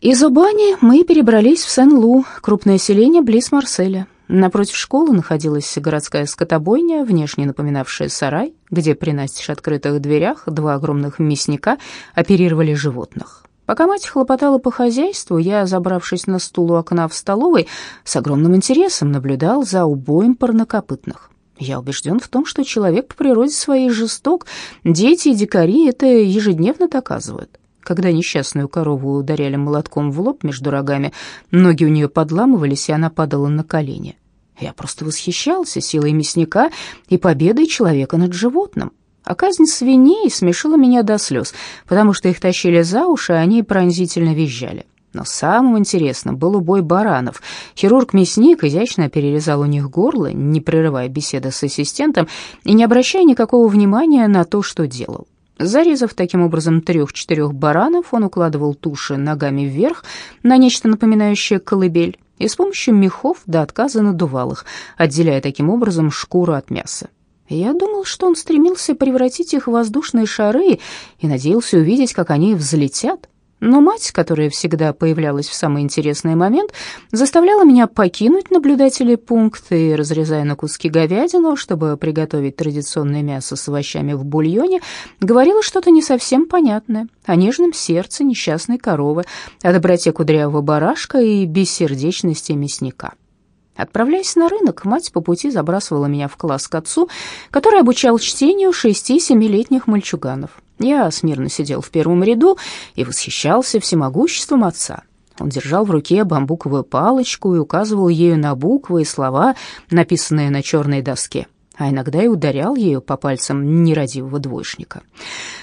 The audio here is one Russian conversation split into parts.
Из Обани мы перебрались в Сен-Лу, крупное селение близ Марселя. Напротив школы находилась городская скотобойня, внешне напоминавшая сарай, где при настежь открытых дверях два огромных мясника оперировали животных. Пока мать хлопотала по хозяйству, я, забравшись на стул у окна в столовой, с огромным интересом наблюдал за убоем парнокопытных. Я убежден в том, что человек по природе своей жесток, дети и дикари это ежедневно доказывают. Когда несчастную корову ударяли молотком в лоб между рогами, ноги у нее подламывались, и она падала на колени. Я просто восхищался силой мясника и победой человека над животным. А казнь свиней смешила меня до слез, потому что их тащили за уши, а они пронзительно визжали. Но самым интересным был убой баранов. Хирург-мясник изящно перерезал у них горло, не прерывая беседы с ассистентом и не обращая никакого внимания на то, что делал. Зарезав таким образом трех-четырех баранов, он укладывал туши ногами вверх на нечто напоминающее колыбель и с помощью мехов до отказа надувал их, отделяя таким образом шкуру от мяса. Я думал, что он стремился превратить их в воздушные шары и надеялся увидеть, как они взлетят. Но мать, которая всегда появлялась в самый интересный момент, заставляла меня покинуть наблюдательный пункт и, разрезая на куски говядину, чтобы приготовить традиционное мясо с овощами в бульоне, говорила что-то не совсем понятное о нежном сердце несчастной коровы, о доброте кудрявого барашка и бессердечности мясника. Отправляясь на рынок, мать по пути забрасывала меня в класс к отцу, который обучал чтению шести-семилетних мальчуганов. Я смирно сидел в первом ряду и восхищался всемогуществом отца. Он держал в руке бамбуковую палочку и указывал ею на буквы и слова, написанные на черной доске, а иногда и ударял ею по пальцам нерадивого двоечника.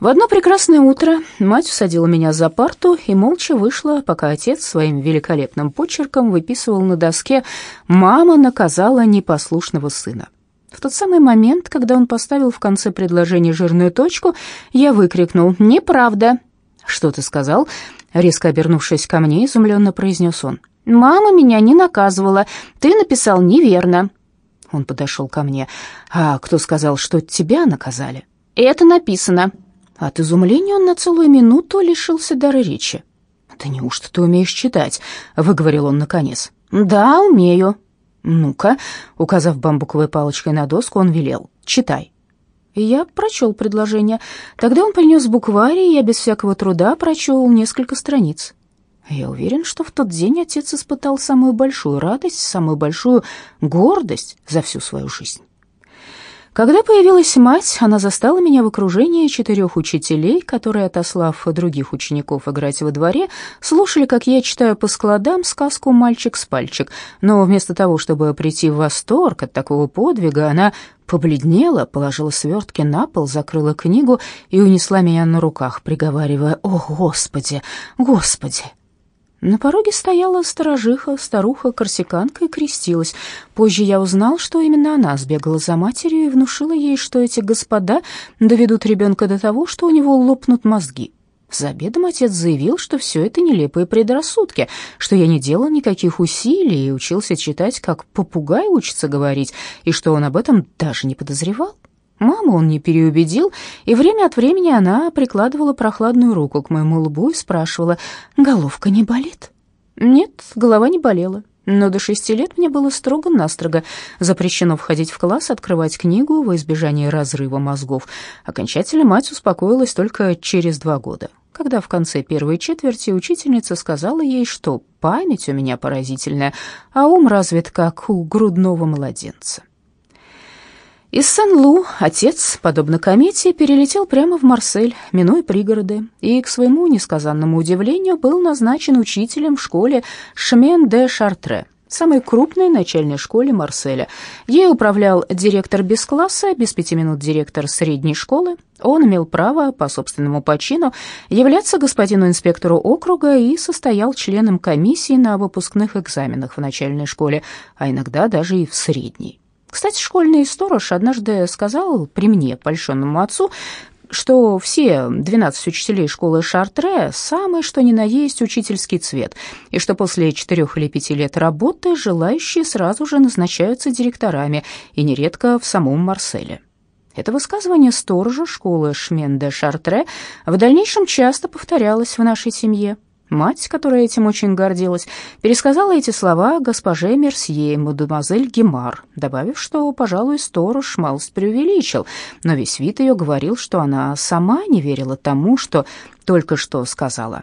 В одно прекрасное утро мать усадила меня за парту и молча вышла, пока отец своим великолепным почерком выписывал на доске «Мама наказала непослушного сына». В тот самый момент, когда он поставил в конце предложения жирную точку, я выкрикнул «Неправда!» «Что ты сказал?» Резко обернувшись ко мне, изумленно произнес он. «Мама меня не наказывала. Ты написал неверно». Он подошел ко мне. «А кто сказал, что тебя наказали?» «Это написано». От изумления он на целую минуту лишился дара речи. «Да неужто ты умеешь читать?» — выговорил он наконец. «Да, умею», «Ну-ка», — указав бамбуковой палочкой на доску, он велел, «читай». Я прочел предложение. Тогда он принес букварь, и я без всякого труда прочел несколько страниц. Я уверен, что в тот день отец испытал самую большую радость, самую большую гордость за всю свою жизнь. Когда появилась мать, она застала меня в окружении четырех учителей, которые, отослав других учеников играть во дворе, слушали, как я читаю по складам сказку «Мальчик с пальчик». Но вместо того, чтобы прийти в восторг от такого подвига, она побледнела, положила свертки на пол, закрыла книгу и унесла меня на руках, приговаривая «О, Господи, Господи!» На пороге стояла сторожиха, старуха-корсиканка и крестилась. Позже я узнал, что именно она сбегала за матерью и внушила ей, что эти господа доведут ребенка до того, что у него лопнут мозги. За обедом отец заявил, что все это нелепые предрассудки, что я не делал никаких усилий и учился читать, как попугай учится говорить, и что он об этом даже не подозревал. Маму он не переубедил, и время от времени она прикладывала прохладную руку к моему лбу и спрашивала, «Головка не болит?» Нет, голова не болела, но до шести лет мне было строго-настрого запрещено входить в класс, открывать книгу во избежание разрыва мозгов. Окончательно мать успокоилась только через два года, когда в конце первой четверти учительница сказала ей, что память у меня поразительная, а ум развит как у грудного младенца. Из Сен-Лу отец, подобно комете, перелетел прямо в Марсель, минуя пригороды, и, к своему несказанному удивлению, был назначен учителем в школе Шмен-де-Шартре, самой крупной начальной школе Марселя. Ей управлял директор без класса, без пяти минут директор средней школы. Он имел право, по собственному почину, являться господину инспектору округа и состоял членом комиссии на выпускных экзаменах в начальной школе, а иногда даже и в средней. Кстати, школьный сторож однажды сказал при мне, польщенному отцу, что все 12 учителей школы Шартре самый что ни на есть учительский цвет, и что после четырех или пяти лет работы желающие сразу же назначаются директорами, и нередко в самом Марселе. Это высказывание сторожа школы Шмен де Шартре в дальнейшем часто повторялось в нашей семье. Мать, которая этим очень гордилась, пересказала эти слова госпоже Мерсье, мадемуазель Гемар, добавив, что, пожалуй, сторож малость преувеличил, но весь вид ее говорил, что она сама не верила тому, что только что сказала.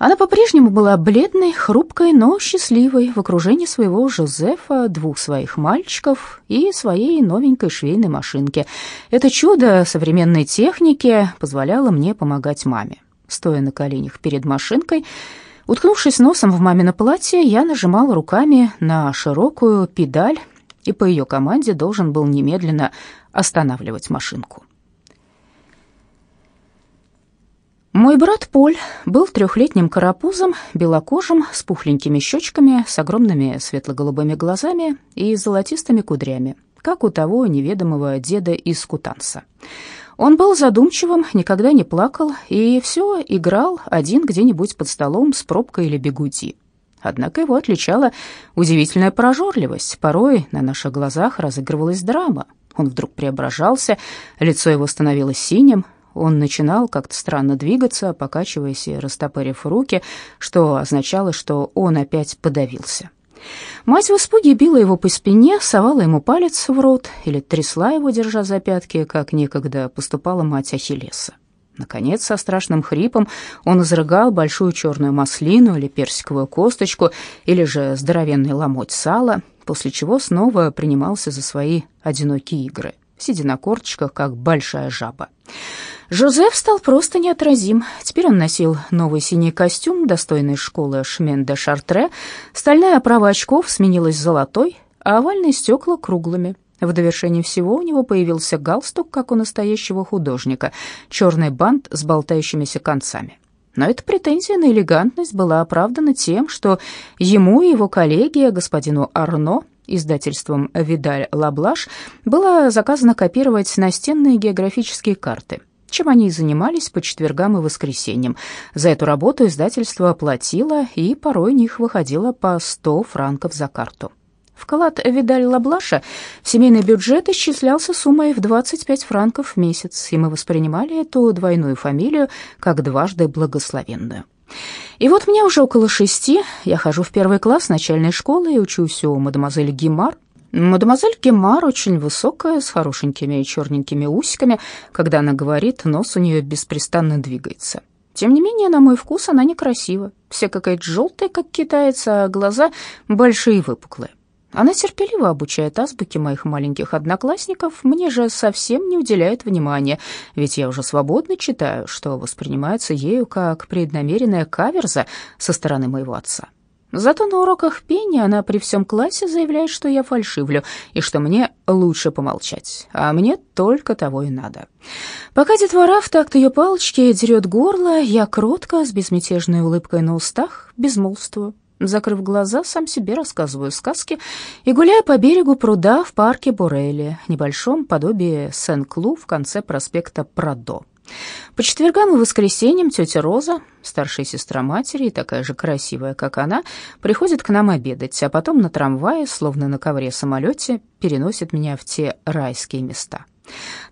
Она по-прежнему была бледной, хрупкой, но счастливой в окружении своего Жозефа, двух своих мальчиков и своей новенькой швейной машинки. Это чудо современной техники позволяло мне помогать маме стоя на коленях перед машинкой. Уткнувшись носом в мамино платье, я нажимал руками на широкую педаль и по ее команде должен был немедленно останавливать машинку. Мой брат Поль был трехлетним карапузом, белокожим, с пухленькими щечками, с огромными светло-голубыми глазами и золотистыми кудрями, как у того неведомого деда из Кутанса. Он был задумчивым, никогда не плакал и все играл один где-нибудь под столом с пробкой или бегуди. Однако его отличала удивительная прожорливость. Порой на наших глазах разыгрывалась драма. Он вдруг преображался, лицо его становилось синим, он начинал как-то странно двигаться, покачиваясь и растопырив руки, что означало, что он опять подавился. Мать в испуге била его по спине, совала ему палец в рот или трясла его, держа за пятки, как некогда поступала мать Ахиллеса. Наконец, со страшным хрипом он изрыгал большую черную маслину или персиковую косточку, или же здоровенный ломоть сала, после чего снова принимался за свои одинокие игры, сидя на корточках, как большая жаба. Жозеф стал просто неотразим. Теперь он носил новый синий костюм, достойный школы Шмен де Шартре. Стальная оправа очков сменилась золотой, а овальные стекла — круглыми. В довершении всего у него появился галстук, как у настоящего художника, черный бант с болтающимися концами. Но эта претензия на элегантность была оправдана тем, что ему и его коллеге, господину Арно, издательством «Видаль Лаблаш», было заказано копировать настенные географические карты — чем они и занимались по четвергам и воскресеньям. За эту работу издательство платило, и порой у них выходило по 100 франков за карту. Вклад Видаль Лаблаша в семейный бюджет исчислялся суммой в 25 франков в месяц, и мы воспринимали эту двойную фамилию как дважды благословенную. И вот мне уже около шести, я хожу в первый класс начальной школы и учусь у мадемуазель Гимар, Мадемуазель Гемар очень высокая, с хорошенькими черненькими усиками. Когда она говорит, нос у нее беспрестанно двигается. Тем не менее, на мой вкус она некрасива. Вся какая-то желтая, как китаец, а глаза большие и выпуклые. Она терпеливо обучает азбуке моих маленьких одноклассников, мне же совсем не уделяет внимания, ведь я уже свободно читаю, что воспринимается ею как преднамеренная каверза со стороны моего отца. Зато на уроках пения она при всем классе заявляет, что я фальшивлю и что мне лучше помолчать, а мне только того и надо. Пока детвора в такт ее палочки дерет горло, я кротко, с безмятежной улыбкой на устах, безмолвствую. Закрыв глаза, сам себе рассказываю сказки и гуляю по берегу пруда в парке Борелли, небольшом подобии Сен-Клу в конце проспекта Прадо. По четвергам и воскресеньям тетя Роза, старшая сестра матери, такая же красивая, как она, приходит к нам обедать, а потом на трамвае, словно на ковре-самолете, переносит меня в те райские места.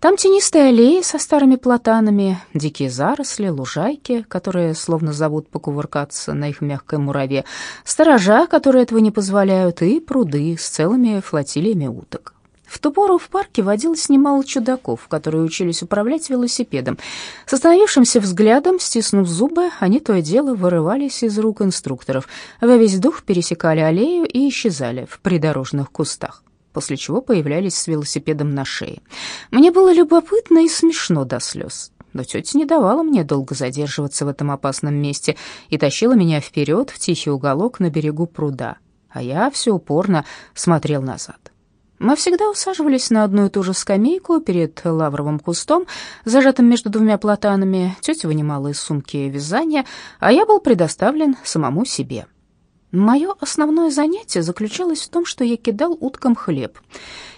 Там тенистые аллеи со старыми платанами, дикие заросли, лужайки, которые словно зовут покувыркаться на их мягкой мураве, сторожа, которые этого не позволяют, и пруды с целыми флотилиями уток. В ту пору в парке водилось немало чудаков, которые учились управлять велосипедом. С остановившимся взглядом, стиснув зубы, они то и дело вырывались из рук инструкторов, во весь дух пересекали аллею и исчезали в придорожных кустах, после чего появлялись с велосипедом на шее. Мне было любопытно и смешно до слез. Но тетя не давала мне долго задерживаться в этом опасном месте и тащила меня вперед в тихий уголок на берегу пруда, а я все упорно смотрел назад. Мы всегда усаживались на одну и ту же скамейку перед лавровым кустом, зажатым между двумя платанами. Тетя вынимала из сумки вязание, а я был предоставлен самому себе. Мое основное занятие заключалось в том, что я кидал уткам хлеб.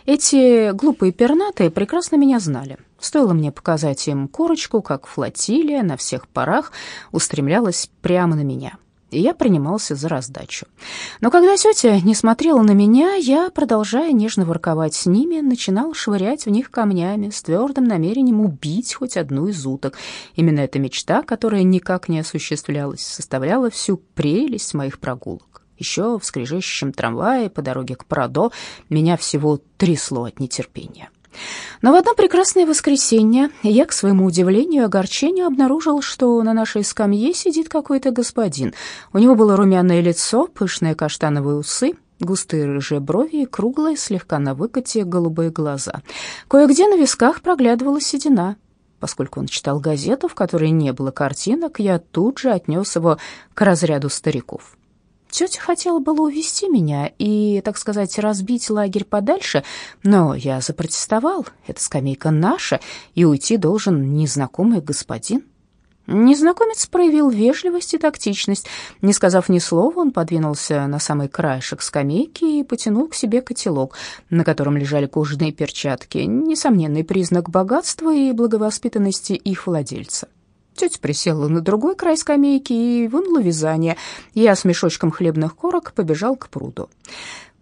Эти глупые пернатые прекрасно меня знали. Стоило мне показать им корочку, как флотилия на всех парах устремлялась прямо на меня. И я принимался за раздачу. Но когда тетя не смотрела на меня, я, продолжая нежно ворковать с ними, начинал швырять в них камнями с твердым намерением убить хоть одну из уток. Именно эта мечта, которая никак не осуществлялась, составляла всю прелесть моих прогулок. Еще в скрежещущем трамвае по дороге к Прадо меня всего трясло от нетерпения. Но в одно прекрасное воскресенье я, к своему удивлению и огорчению, обнаружил, что на нашей скамье сидит какой-то господин. У него было румяное лицо, пышные каштановые усы, густые рыжие брови и круглые, слегка на выкате, голубые глаза. Кое-где на висках проглядывала седина. Поскольку он читал газету, в которой не было картинок, я тут же отнес его к разряду стариков. Тетя хотела было увести меня и, так сказать, разбить лагерь подальше, но я запротестовал. Эта скамейка наша, и уйти должен незнакомый господин. Незнакомец проявил вежливость и тактичность. Не сказав ни слова, он подвинулся на самый краешек скамейки и потянул к себе котелок, на котором лежали кожаные перчатки, несомненный признак богатства и благовоспитанности их владельца. Тетя присела на другой край скамейки и вынула вязание. Я с мешочком хлебных корок побежал к пруду.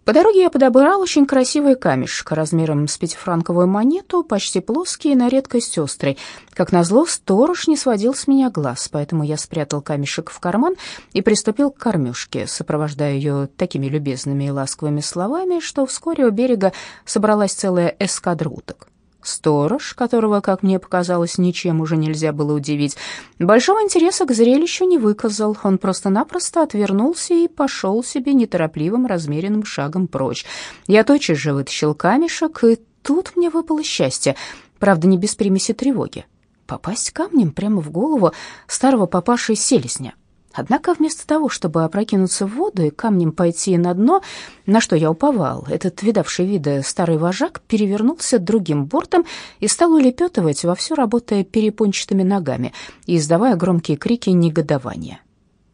По дороге я подобрал очень красивый камешек размером с пятифранковую монету, почти плоский и на редкость острый. Как назло, сторож не сводил с меня глаз, поэтому я спрятал камешек в карман и приступил к кормежке, сопровождая ее такими любезными и ласковыми словами, что вскоре у берега собралась целая эскадра уток. Сторож, которого, как мне показалось, ничем уже нельзя было удивить, большого интереса к зрелищу не выказал. Он просто-напросто отвернулся и пошел себе неторопливым, размеренным шагом прочь. Я тотчас же вытащил камешек, и тут мне выпало счастье, правда, не без примеси тревоги. Попасть камнем прямо в голову старого папаши селезня — Однако вместо того, чтобы опрокинуться в воду и камнем пойти на дно, на что я уповал, этот видавший виды старый вожак перевернулся другим бортом и стал улепетывать, вовсю работая перепончатыми ногами и издавая громкие крики негодования.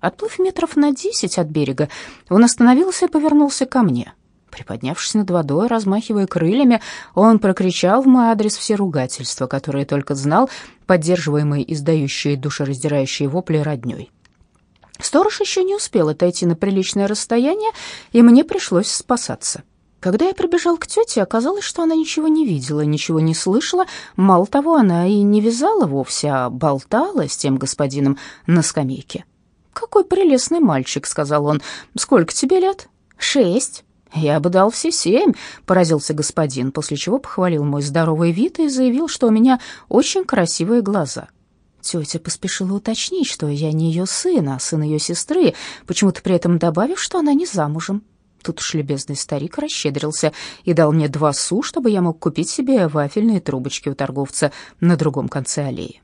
Отплыв метров на десять от берега, он остановился и повернулся ко мне. Приподнявшись над водой, размахивая крыльями, он прокричал в мой адрес все ругательства, которые только знал, поддерживаемые издающие душераздирающие вопли роднёй. Сторож еще не успел отойти на приличное расстояние, и мне пришлось спасаться. Когда я прибежал к тете, оказалось, что она ничего не видела, ничего не слышала. Мало того, она и не вязала вовсе, а болтала с тем господином на скамейке. «Какой прелестный мальчик», — сказал он. «Сколько тебе лет?» «Шесть». «Я бы дал все семь», — поразился господин, после чего похвалил мой здоровый вид и заявил, что у меня очень красивые глаза. Тетя поспешила уточнить, что я не ее сын, а сын ее сестры, почему-то при этом добавив, что она не замужем. Тут уж любезный старик расщедрился и дал мне два су, чтобы я мог купить себе вафельные трубочки у торговца на другом конце аллеи.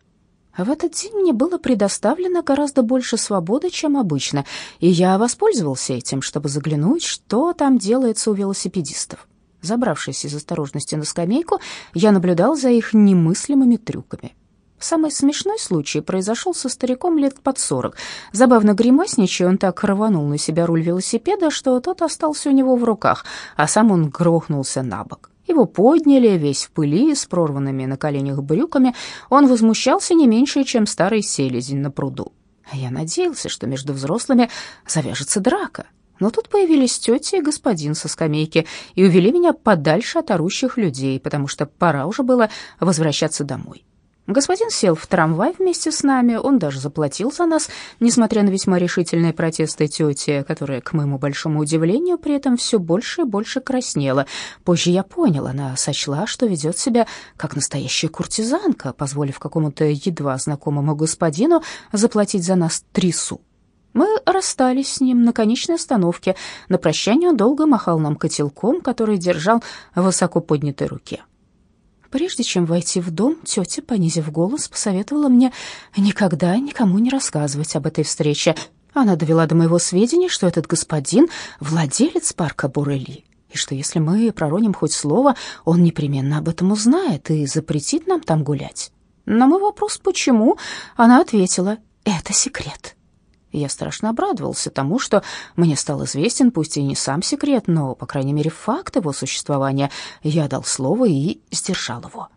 В этот день мне было предоставлено гораздо больше свободы, чем обычно, и я воспользовался этим, чтобы заглянуть, что там делается у велосипедистов. Забравшись из осторожности на скамейку, я наблюдал за их немыслимыми трюками. Самый смешной случай произошел со стариком лет под сорок. Забавно гримасничая, он так рванул на себя руль велосипеда, что тот остался у него в руках, а сам он грохнулся на бок. Его подняли, весь в пыли, с прорванными на коленях брюками. Он возмущался не меньше, чем старый селезень на пруду. Я надеялся, что между взрослыми завяжется драка. Но тут появились тетя и господин со скамейки и увели меня подальше от орущих людей, потому что пора уже было возвращаться домой. Господин сел в трамвай вместе с нами, он даже заплатил за нас, несмотря на весьма решительные протесты тети, которая, к моему большому удивлению, при этом все больше и больше краснела. Позже я понял, она сочла, что ведет себя как настоящая куртизанка, позволив какому-то едва знакомому господину заплатить за нас три су. Мы расстались с ним на конечной остановке. На прощание он долго махал нам котелком, который держал в высоко поднятой руке. Прежде чем войти в дом, тетя, понизив голос, посоветовала мне никогда никому не рассказывать об этой встрече. Она довела до моего сведения, что этот господин — владелец парка Бурели, и что если мы пророним хоть слово, он непременно об этом узнает и запретит нам там гулять. На мой вопрос «почему?» она ответила «это секрет». Я страшно обрадовался тому, что мне стал известен, пусть и не сам секрет, но, по крайней мере, факт его существования. Я дал слово и сдержал его.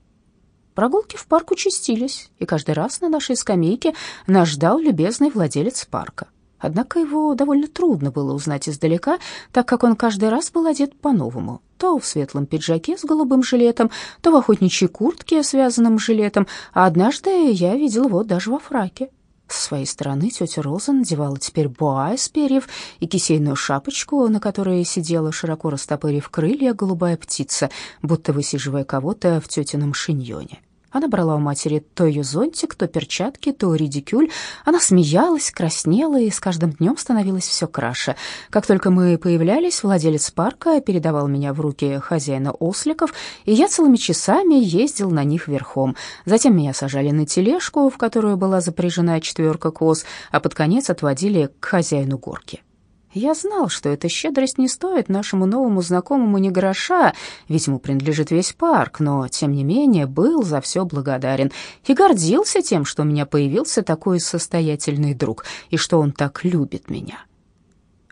Прогулки в парк участились, и каждый раз на нашей скамейке нас ждал любезный владелец парка. Однако его довольно трудно было узнать издалека, так как он каждый раз был одет по-новому. То в светлом пиджаке с голубым жилетом, то в охотничьей куртке, связанном жилетом, а однажды я видел его даже во фраке. С своей стороны тетя Роза надевала теперь буа из перьев и кисейную шапочку, на которой сидела, широко растопырив крылья, голубая птица, будто высиживая кого-то в тетином шиньоне. Она брала у матери то ее зонтик, то перчатки, то редикюль. Она смеялась, краснела и с каждым днем становилась все краше. Как только мы появлялись, владелец парка передавал меня в руки хозяина осликов, и я целыми часами ездил на них верхом. Затем меня сажали на тележку, в которую была запряжена четверка коз, а под конец отводили к хозяину горки. Я знал, что эта щедрость не стоит нашему новому знакомому ни гроша, ведь ему принадлежит весь парк, но, тем не менее, был за все благодарен и гордился тем, что у меня появился такой состоятельный друг и что он так любит меня.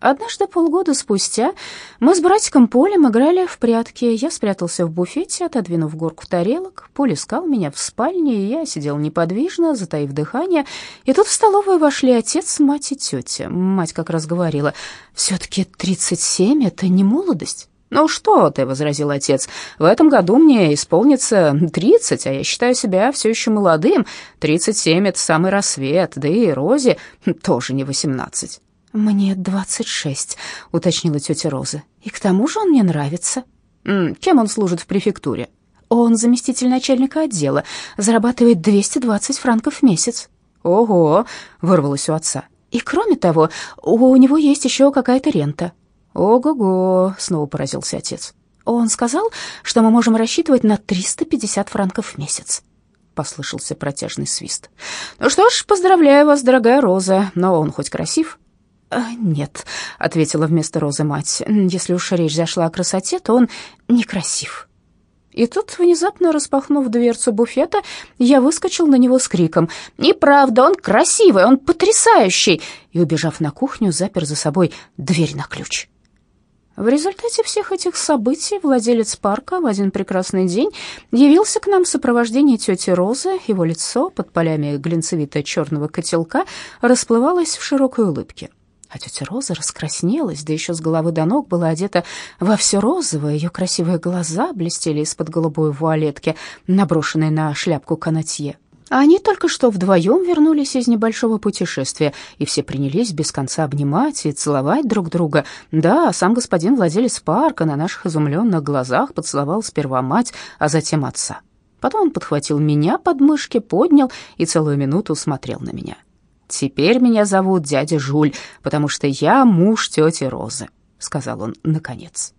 Однажды полгода спустя мы с братиком Полем играли в прятки. Я спрятался в буфете, отодвинув горку тарелок. Поль искал меня в спальне, и я сидел неподвижно, затаив дыхание. И тут в столовую вошли отец, мать и тетя. Мать как раз говорила, «Все-таки 37 — это не молодость». «Ну что ты», — возразил отец, — «в этом году мне исполнится тридцать, а я считаю себя все еще молодым. Тридцать семь — это самый рассвет, да и Розе тоже не восемнадцать». «Мне двадцать шесть», — уточнила тетя Роза. «И к тому же он мне нравится». «Кем он служит в префектуре?» «Он заместитель начальника отдела, зарабатывает 220 франков в месяц». «Ого!» — вырвалось у отца. «И кроме того, у него есть еще какая-то рента». «Ого-го!» — снова поразился отец. «Он сказал, что мы можем рассчитывать на 350 франков в месяц». Послышался протяжный свист. «Ну что ж, поздравляю вас, дорогая Роза, но он хоть красив?» «А, «Нет», — ответила вместо Розы мать, — «если уж речь зашла о красоте, то он некрасив». И тут, внезапно распахнув дверцу буфета, я выскочил на него с криком «Неправда, он красивый, он потрясающий!» и, убежав на кухню, запер за собой дверь на ключ. В результате всех этих событий владелец парка в один прекрасный день явился к нам в сопровождении тети Розы. Его лицо под полями глинцевито-черного котелка расплывалось в широкой улыбке. А тетя Роза раскраснелась, да еще с головы до ног была одета во все розовое. Ее красивые глаза блестели из-под голубой вуалетки, наброшенной на шляпку канатье. А они только что вдвоем вернулись из небольшого путешествия, и все принялись без конца обнимать и целовать друг друга. Да, сам господин владелец парка на наших изумленных глазах поцеловал сперва мать, а затем отца. Потом он подхватил меня под мышки, поднял и целую минуту смотрел на меня. «Теперь меня зовут дядя Жуль, потому что я муж тети Розы», — сказал он наконец.